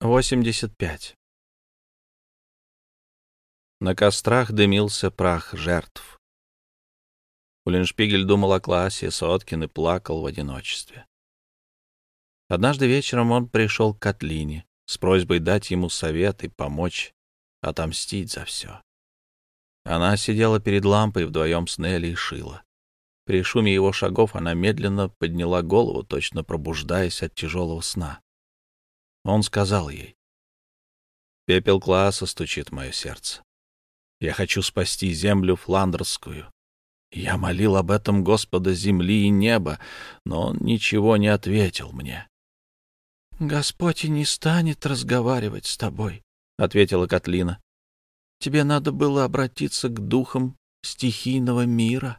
85. На кострах дымился прах жертв. Уллиншпигель думал о классе, Соткин и плакал в одиночестве. Однажды вечером он пришел к Катлине с просьбой дать ему совет и помочь отомстить за все. Она сидела перед лампой вдвоем с Нелли и шила. При шуме его шагов она медленно подняла голову, точно пробуждаясь от тяжелого сна. Он сказал ей, «Пепел класса стучит мое сердце. Я хочу спасти землю фландерскую. Я молил об этом Господа земли и неба, но он ничего не ответил мне». «Господь и не станет разговаривать с тобой», — ответила Котлина. «Тебе надо было обратиться к духам стихийного мира.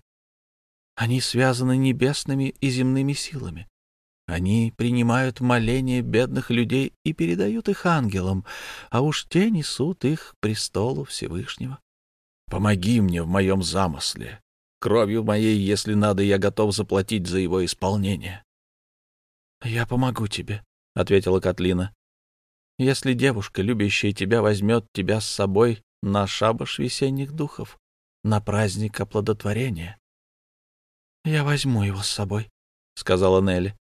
Они связаны небесными и земными силами. Они принимают моления бедных людей и передают их ангелам, а уж те несут их к престолу Всевышнего. Помоги мне в моем замысле. Кровью моей, если надо, я готов заплатить за его исполнение. — Я помогу тебе, — ответила Котлина. — Если девушка, любящая тебя, возьмет тебя с собой на шабаш весенних духов, на праздник оплодотворения. — Я возьму его с собой, — сказала Нелли.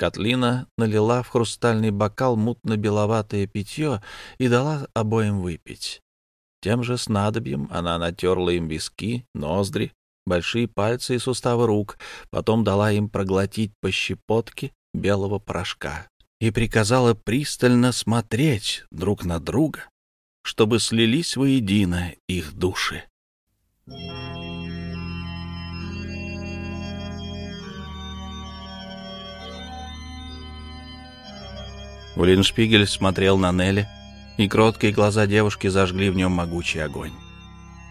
Котлина налила в хрустальный бокал мутно-беловатое питье и дала обоим выпить. Тем же снадобьем она натерла им виски, ноздри, большие пальцы и суставы рук, потом дала им проглотить по щепотке белого порошка и приказала пристально смотреть друг на друга, чтобы слились воедино их души. Улиншпигель смотрел на Нелли, и кроткие глаза девушки зажгли в нем могучий огонь.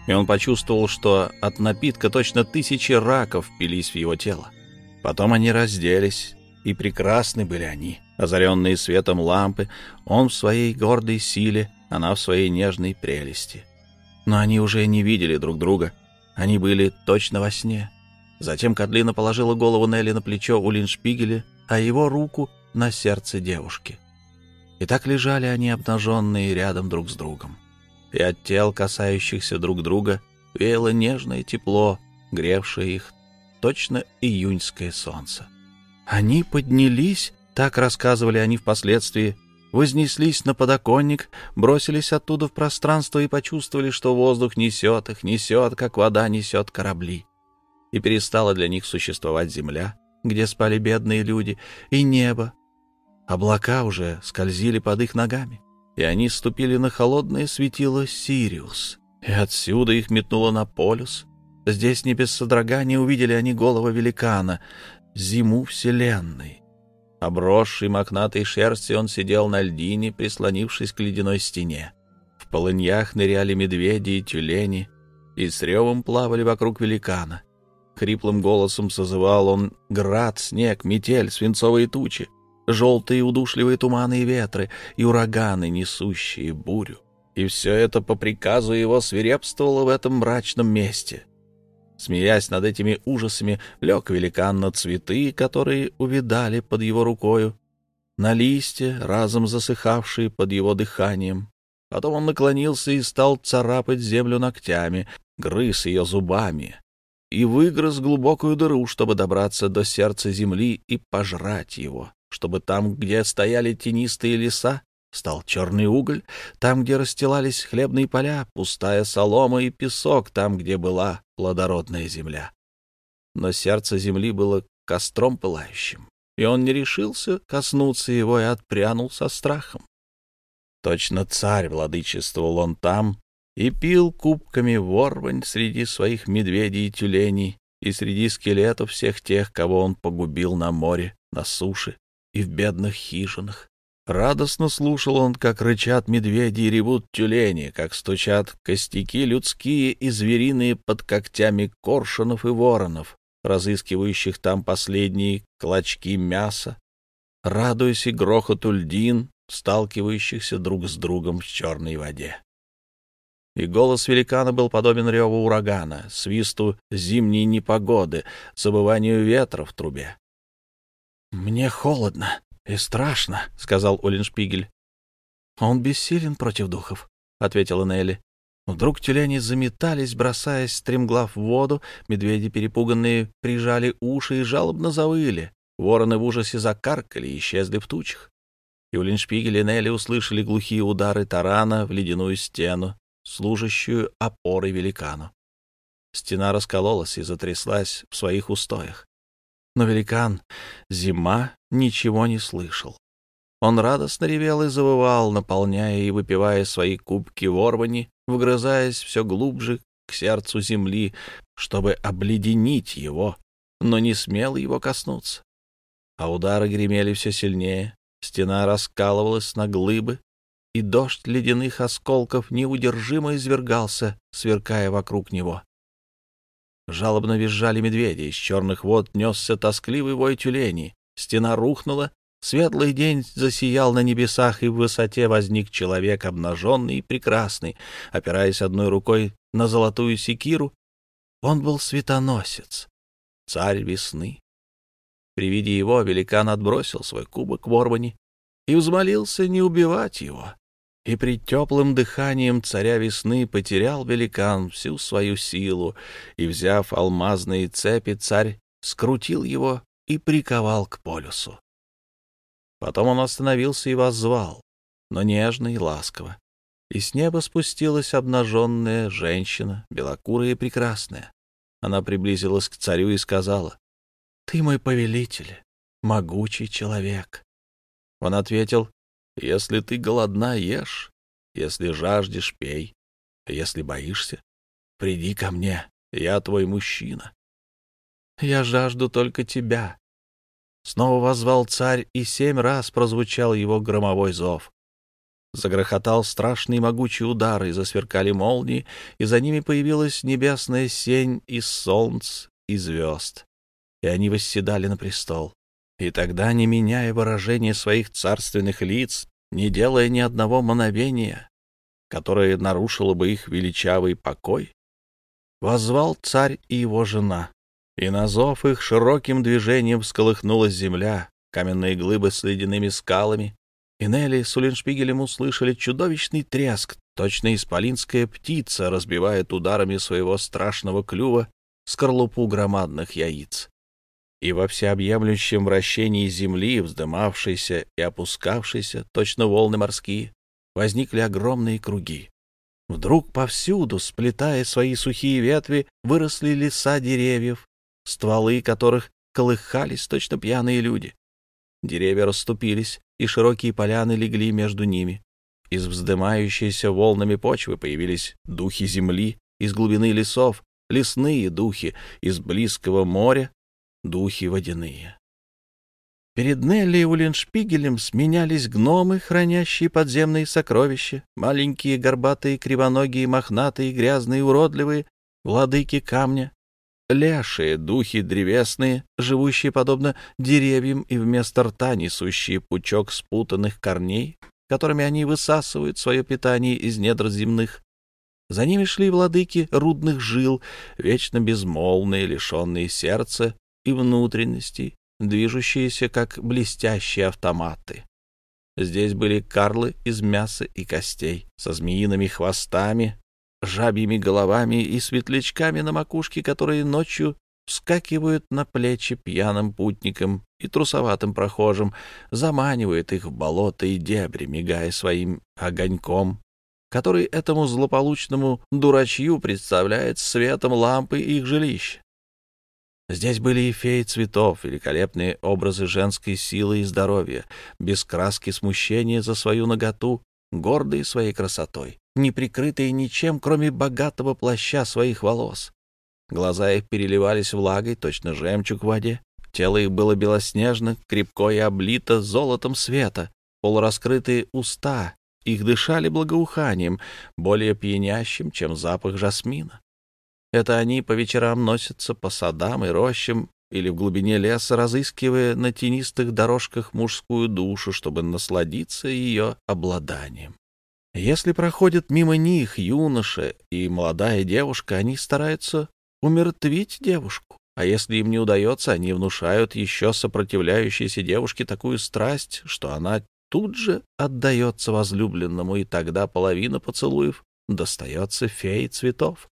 И он почувствовал, что от напитка точно тысячи раков впились в его тело. Потом они разделись, и прекрасны были они, озаренные светом лампы, он в своей гордой силе, она в своей нежной прелести. Но они уже не видели друг друга, они были точно во сне. Затем Кадлина положила голову Нелли на плечо Улиншпигеля, а его руку — на сердце девушки. И так лежали они обнаженные рядом друг с другом. И от тел, касающихся друг друга, веяло нежное тепло, гревшее их, точно июньское солнце. Они поднялись, так рассказывали они впоследствии, вознеслись на подоконник, бросились оттуда в пространство и почувствовали, что воздух несет их, несет, как вода несет корабли. И перестала для них существовать земля, где спали бедные люди, и небо, Облака уже скользили под их ногами, и они ступили на холодное светило Сириус, и отсюда их метнуло на полюс. Здесь не без содрогания увидели они голого великана, зиму вселенной. Обросший мохнатой шерсти он сидел на льдине, прислонившись к ледяной стене. В полыньях ныряли медведи и тюлени, и с ревом плавали вокруг великана. Хриплым голосом созывал он град, снег, метель, свинцовые тучи желтые удушливые туманы и ветры, и ураганы, несущие бурю. И все это по приказу его свирепствовало в этом мрачном месте. Смеясь над этими ужасами, лег великан на цветы, которые увидали под его рукою, на листья, разом засыхавшие под его дыханием. Потом он наклонился и стал царапать землю ногтями, грыз ее зубами и выгрыз глубокую дыру, чтобы добраться до сердца земли и пожрать его чтобы там, где стояли тенистые леса, стал черный уголь, там, где расстилались хлебные поля, пустая солома и песок, там, где была плодородная земля. Но сердце земли было костром пылающим, и он не решился коснуться его и отпрянул со страхом. Точно царь владычествовал он там и пил кубками ворвань среди своих медведей и тюленей и среди скелетов всех тех, кого он погубил на море, на суше и в бедных хижинах. Радостно слушал он, как рычат медведи и ревут тюлени, как стучат костяки людские и звериные под когтями коршунов и воронов, разыскивающих там последние клочки мяса, радуясь и грохоту льдин, сталкивающихся друг с другом в черной воде. И голос великана был подобен реву урагана, свисту зимней непогоды, забыванию ветра в трубе. «Мне холодно, «И страшно», — сказал Уллиншпигель. «Он бессилен против духов», — ответила Нелли. Вдруг тюлени заметались, бросаясь стремглав в воду, медведи, перепуганные, прижали уши и жалобно завыли. Вороны в ужасе закаркали и исчезли в тучах. Юлиншпигель и Нелли услышали глухие удары тарана в ледяную стену, служащую опорой великану. Стена раскололась и затряслась в своих устоях. Но великан, зима, ничего не слышал. Он радостно ревел и завывал, наполняя и выпивая свои кубки ворвани, вгрызаясь все глубже к сердцу земли, чтобы обледенить его, но не смел его коснуться. А удары гремели все сильнее, стена раскалывалась на глыбы, и дождь ледяных осколков неудержимо извергался, сверкая вокруг него. Жалобно визжали медведи, из черных вод несся тоскливый вой тюленей, стена рухнула, Светлый день засиял на небесах, и в высоте возник человек, обнаженный и прекрасный, опираясь одной рукой на золотую секиру. Он был светоносец, царь весны. При виде его великан отбросил свой кубок в Орбане и взмолился не убивать его. И при теплым дыханием царя весны потерял великан всю свою силу, и, взяв алмазные цепи, царь скрутил его и приковал к полюсу. Потом он остановился и воззвал, но нежно и ласково. И с неба спустилась обнаженная женщина, белокурая и прекрасная. Она приблизилась к царю и сказала, «Ты мой повелитель, могучий человек». Он ответил, «Если ты голодна, ешь, если жаждешь, пей, если боишься, приди ко мне, я твой мужчина». «Я жажду только тебя», Снова возвал царь, и семь раз прозвучал его громовой зов. Загрохотал страшный могучий удар, и засверкали молнии, и за ними появилась небесная сень из солнц и звезд. И они восседали на престол. И тогда, не меняя выражения своих царственных лиц, не делая ни одного мановения, которое нарушило бы их величавый покой, возвал царь и его жена, и на зов их широким движением всколыхнулась земля, каменные глыбы с ледяными скалами, и Нелли с Уллиншпигелем услышали чудовищный треск, точно исполинская птица разбивает ударами своего страшного клюва скорлупу громадных яиц. И во всеобъемлющем вращении земли, вздымавшейся и опускавшейся, точно волны морские, возникли огромные круги. Вдруг повсюду, сплетая свои сухие ветви, выросли леса деревьев, стволы которых колыхались точно пьяные люди. Деревья расступились, и широкие поляны легли между ними. Из вздымающейся волнами почвы появились духи земли, из глубины лесов — лесные духи, из близкого моря — духи водяные. Перед Нелли и Уллиншпигелем сменялись гномы, хранящие подземные сокровища, маленькие, горбатые, кривоногие, мохнатые, грязные, уродливые, владыки камня, Ляшие, духи древесные, живущие подобно деревьям и вместо рта несущие пучок спутанных корней, которыми они высасывают свое питание из недр земных. За ними шли владыки рудных жил, вечно безмолвные, лишенные сердца и внутренностей, движущиеся как блестящие автоматы. Здесь были карлы из мяса и костей, со змеиными хвостами, жабьими головами и светлячками на макушке, которые ночью вскакивают на плечи пьяным путникам и трусоватым прохожим, заманивают их в болото и дебри, мигая своим огоньком, который этому злополучному дурачью представляет светом лампы их жилища. Здесь были и феи цветов, великолепные образы женской силы и здоровья, без краски смущения за свою наготу, гордые своей красотой не прикрытые ничем, кроме богатого плаща своих волос. Глаза их переливались влагой, точно жемчуг в воде. Тело их было белоснежно, крепко и облито золотом света. Полураскрытые уста их дышали благоуханием, более пьянящим, чем запах жасмина. Это они по вечерам носятся по садам и рощам или в глубине леса, разыскивая на тенистых дорожках мужскую душу, чтобы насладиться ее обладанием. Если проходят мимо них юноша и молодая девушка, они стараются умертвить девушку, а если им не удается, они внушают еще сопротивляющейся девушке такую страсть, что она тут же отдается возлюбленному, и тогда половина поцелуев достается фее цветов.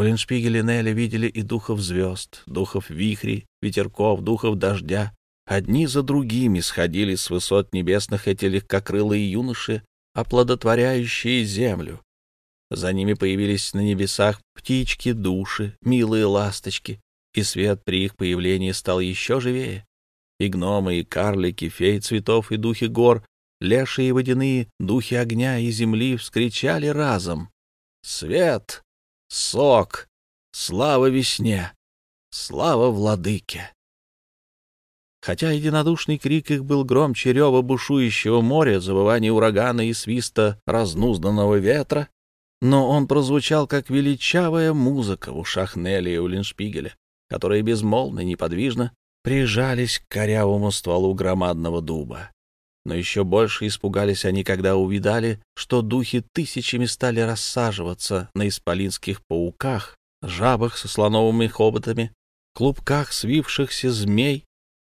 Уллиншпигель и Нелли видели и духов звезд, духов вихрей, ветерков, духов дождя. Одни за другими сходили с высот небесных эти легкокрылые юноши, оплодотворяющие землю. За ними появились на небесах птички, души, милые ласточки, и свет при их появлении стал еще живее. И гномы, и карлики, феи цветов, и духи гор, лешие и водяные, духи огня и земли вскричали разом. «Свет! Сок! Слава весне! Слава владыке!» Хотя единодушный крик их был громче рева бушующего моря, завывания урагана и свиста разнузданного ветра, но он прозвучал как величавая музыка в ушах Нелли и Уллиншпигеля, которые безмолвно, неподвижно прижались к корявому стволу громадного дуба. Но еще больше испугались они, когда увидали, что духи тысячами стали рассаживаться на исполинских пауках, жабах со слоновыми хоботами, клубках свившихся змей,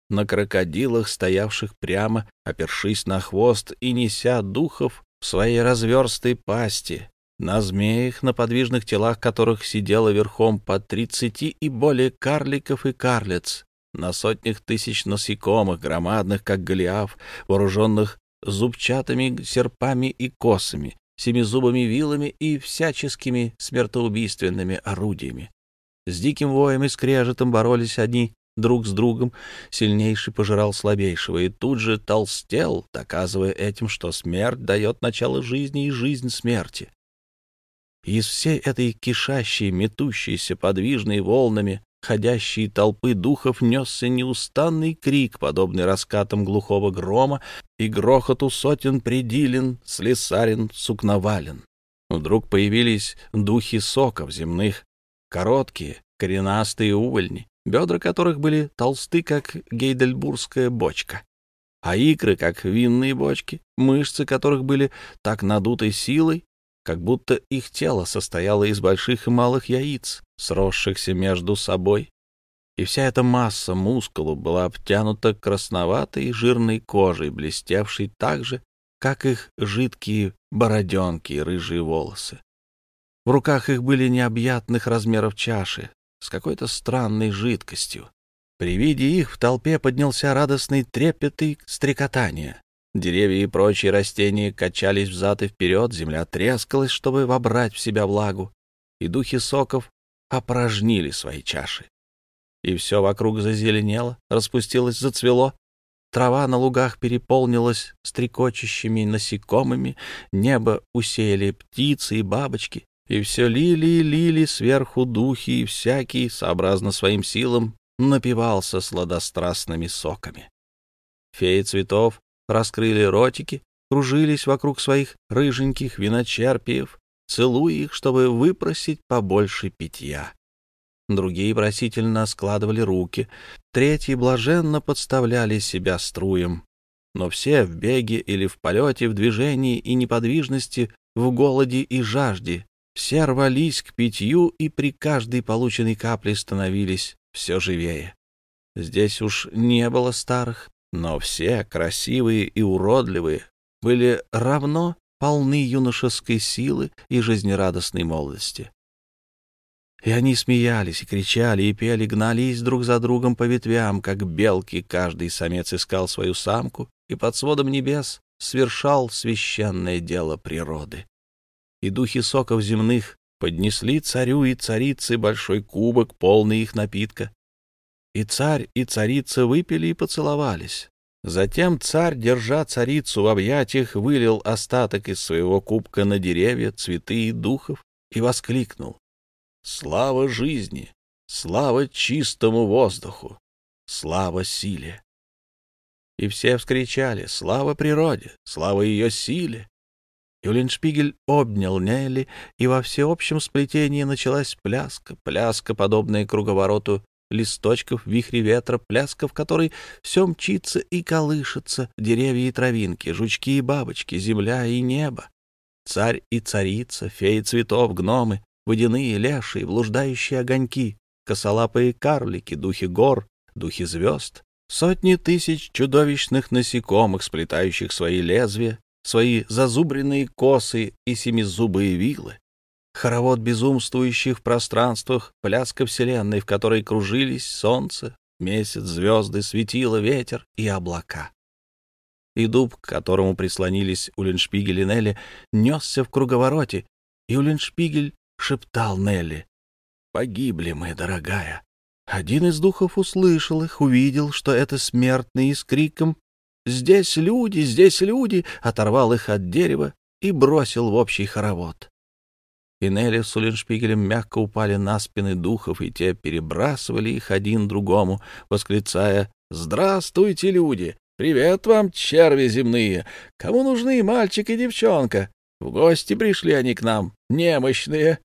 на крокодилах, стоявших прямо, опершись на хвост и неся духов в своей разверстой пасти, на змеях, на подвижных телах которых сидело верхом по тридцати и более карликов и карлиц, на сотнях тысяч насекомых, громадных, как голиаф, вооруженных зубчатыми серпами и косами, семизубыми вилами и всяческими смертоубийственными орудиями. С диким воем и скрежетом боролись одни друг с другом, сильнейший пожирал слабейшего и тут же толстел, доказывая этим, что смерть дает начало жизни и жизнь смерти. Из всей этой кишащей, метущейся, подвижной волнами ходящей толпы духов несся неустанный крик, подобный раскатам глухого грома и грохоту сотен предилен, слесарин, сукновален. Вдруг появились духи соков земных, короткие, коренастые увольни, бедра которых были толсты, как гейдельбургская бочка, а икры, как винные бочки, мышцы которых были так надутой силой, как будто их тело состояло из больших и малых яиц, сросшихся между собой, и вся эта масса мускулов была обтянута красноватой жирной кожей, блестевшей так же, как их жидкие бороденки и рыжие волосы. В руках их были необъятных размеров чаши с какой-то странной жидкостью. При виде их в толпе поднялся радостный трепет и стрекотание. Деревья и прочие растения качались взад и вперед, земля трескалась, чтобы вобрать в себя влагу, и духи соков опорожнили свои чаши. И все вокруг зазеленело, распустилось, зацвело. Трава на лугах переполнилась стрекочущими насекомыми, небо усеяли птицы и бабочки, и все лили и лили сверху духи, и всякий, сообразно своим силам, напивался сладострастными соками. Феи цветов раскрыли ротики, кружились вокруг своих рыженьких виночерпиев, целуя их, чтобы выпросить побольше питья. Другие просительно складывали руки, третьи блаженно подставляли себя струям. Но все в беге или в полете, в движении и неподвижности, в голоде и жажде, все рвались к питью и при каждой полученной капле становились все живее. Здесь уж не было старых, но все, красивые и уродливые, были равно полны юношеской силы и жизнерадостной молодости. И они смеялись, и кричали, и пели, гнались друг за другом по ветвям, как белки, каждый самец искал свою самку, и под сводом небес свершал священное дело природы. И духи соков земных поднесли царю и царице большой кубок, полный их напитка, и царь, и царица выпили и поцеловались. Затем царь, держа царицу в объятиях, вылил остаток из своего кубка на деревья, цветы и духов и воскликнул. «Слава жизни! Слава чистому воздуху! Слава силе!» И все вскричали «Слава природе! Слава ее силе!» Юлиншпигель обнял Нелли, и во всеобщем сплетении началась пляска, пляска, подобная круговороту листочков, вихре ветра, пляска, в которой все мчится и колышется, деревья и травинки, жучки и бабочки, земля и небо. Царь и царица, феи цветов, гномы, водяные, лешие, блуждающие огоньки, косолапые карлики, духи гор, духи звезд, сотни тысяч чудовищных насекомых, сплетающих свои лезвия, свои зазубренные косы и семизубые вилы, хоровод безумствующих в пространствах, пляска вселенной, в которой кружились солнце, месяц, звезды, светило, ветер и облака. И дуб, к которому прислонились Уллиншпигель и Нелли, несся в круговороте, и Уллиншпигель шептал Нелли, «Погибли мы, дорогая». Один из духов услышал их, увидел, что это смертные, и с криком «Здесь люди, здесь люди!» оторвал их от дерева и бросил в общий хоровод и Нелли с Уллиншпигелем мягко упали на спины духов, и те перебрасывали их один другому, восклицая «Здравствуйте, люди! Привет вам, черви земные! Кому нужны мальчик и девчонка? В гости пришли они к нам, немощные!»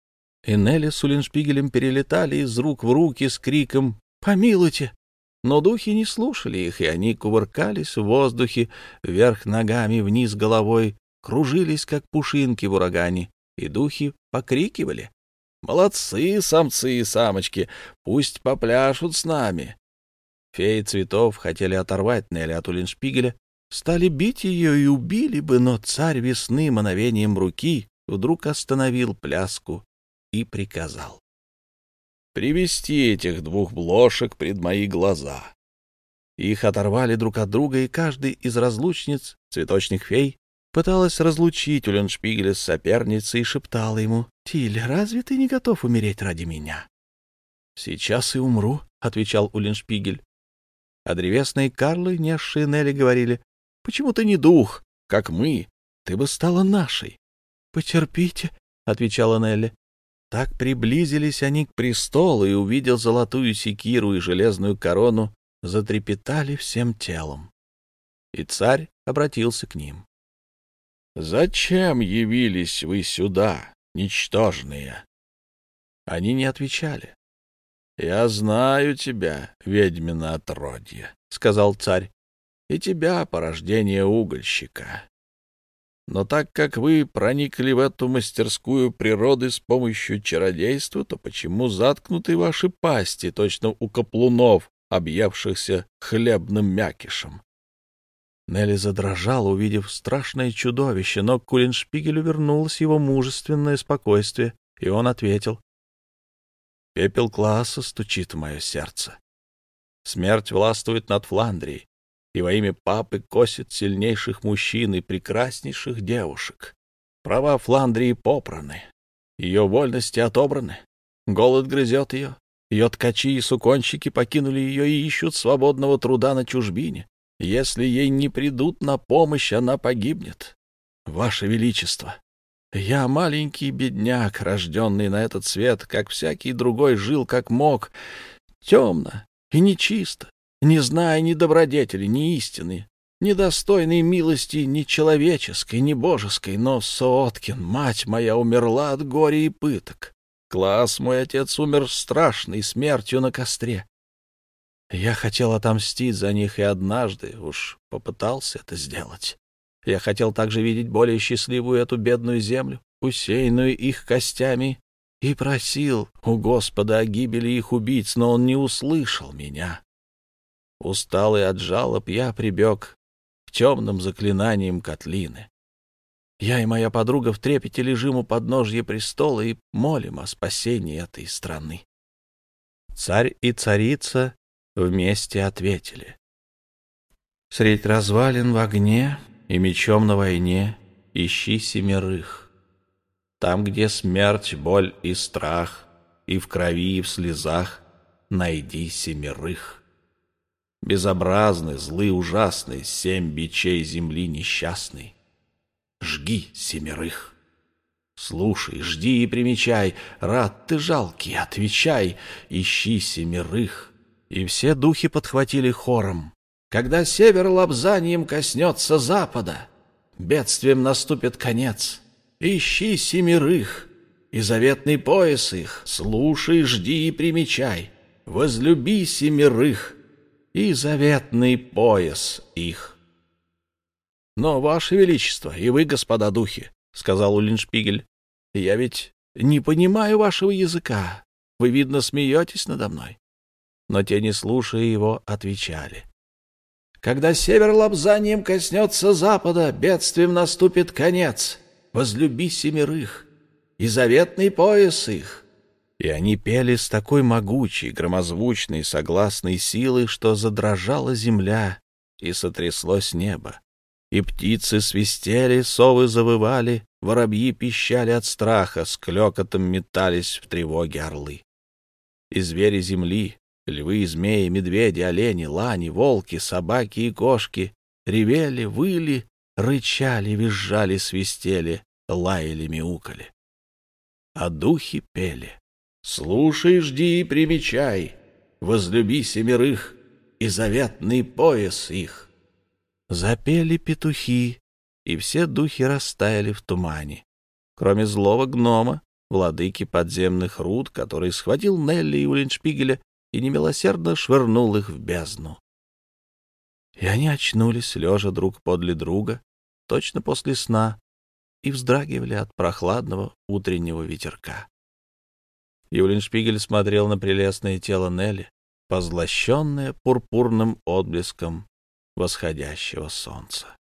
И Нелли с Уллиншпигелем перелетали из рук в руки с криком «Помилуйте!» Но духи не слушали их, и они кувыркались в воздухе, вверх ногами, вниз головой, кружились, как пушинки в урагане, и духи покрикивали. «Молодцы, самцы и самочки, пусть попляшут с нами!» Феи цветов хотели оторвать Нелли от Уллиншпигеля, стали бить ее и убили бы, но царь весны мановением руки вдруг остановил пляску и приказал. «Привести этих двух блошек пред мои глаза». Их оторвали друг от друга, и каждый из разлучниц, цветочных фей, пыталась разлучить Уленшпигеля с соперницей и шептала ему, «Тиль, разве ты не готов умереть ради меня?» «Сейчас и умру», — отвечал Уленшпигель. А древесные Карлы, несшие Нелли, говорили, «Почему ты не дух, как мы? Ты бы стала нашей». «Потерпите», — отвечала Нелли. Так приблизились они к престолу и, увидел золотую секиру и железную корону, затрепетали всем телом. И царь обратился к ним. Зачем явились вы сюда, ничтожные? Они не отвечали. Я знаю тебя, ведьмина отродье, сказал царь, и тебя, порождение угольщика. Но так как вы проникли в эту мастерскую природы с помощью чародейства, то почему заткнуты ваши пасти, точно у каплунов, объявшихся хлебным мякишем? Нелли задрожала, увидев страшное чудовище, но к Кулиншпигелю вернулось его мужественное спокойствие, и он ответил. «Пепел класса стучит в мое сердце. Смерть властвует над Фландрией, и во имя папы косит сильнейших мужчин и прекраснейших девушек. Права Фландрии попраны, ее вольности отобраны, голод грызет ее, ее ткачи и суконщики покинули ее и ищут свободного труда на чужбине. Если ей не придут на помощь, она погибнет. Ваше Величество, я маленький бедняк, рожденный на этот свет, как всякий другой жил, как мог, темно и нечисто, не зная ни добродетели, ни истины, недостойной милости ни человеческой, ни божеской, но Сооткин, мать моя, умерла от горя и пыток. Класс мой отец умер страшной смертью на костре. Я хотел отомстить за них и однажды уж попытался это сделать. Я хотел также видеть более счастливую эту бедную землю, усеянную их костями, и просил у Господа о гибели их убийц, но он не услышал меня. Усталый от жалоб, я прибег к темным заклинаниям Котлины. Я и моя подруга в трепете лежим у подножья престола и молим о спасении этой страны. Царь и царица вместе ответили. Средь развалин в огне и мечом на войне ищи семерых. Там, где смерть, боль и страх, и в крови, и в слезах, найди семерых. Безобразны, злы, ужасны, семь бичей земли несчастный. Жги семерых. Слушай, жди и примечай, рад ты жалкий, отвечай, ищи семерых и все духи подхватили хором. Когда север лобзанием коснется запада, бедствием наступит конец. Ищи семерых, и заветный пояс их, слушай, жди и примечай. Возлюби семерых, и заветный пояс их. Но, Ваше Величество, и вы, господа духи, — сказал Улиншпигель, — я ведь не понимаю вашего языка. Вы, видно, смеетесь надо мной. Но те, не слушая его, отвечали. Когда север лобзанием коснется запада, бедствием наступит конец. Возлюби семерых и заветный пояс их. И они пели с такой могучей, громозвучной, согласной силой, что задрожала земля и сотряслось небо. И птицы свистели, совы завывали, воробьи пищали от страха, с клёкотом метались в тревоге орлы. И звери земли, львы, змеи, медведи, олени, лани, волки, собаки и кошки ревели, выли, рычали, визжали, свистели, лаяли, мяукали. А духи пели. «Слушай, жди и примечай, возлюби семерых и заветный пояс их». Запели петухи, и все духи растаяли в тумане, кроме злого гнома, владыки подземных руд, который схватил Нелли и Улиншпигеля и немилосердно швырнул их в бездну. И они очнулись, лежа друг подле друга, точно после сна, и вздрагивали от прохладного утреннего ветерка. Юлиншпигель смотрел на прелестное тело Нелли, позлощенное пурпурным отблеском восходящего солнца.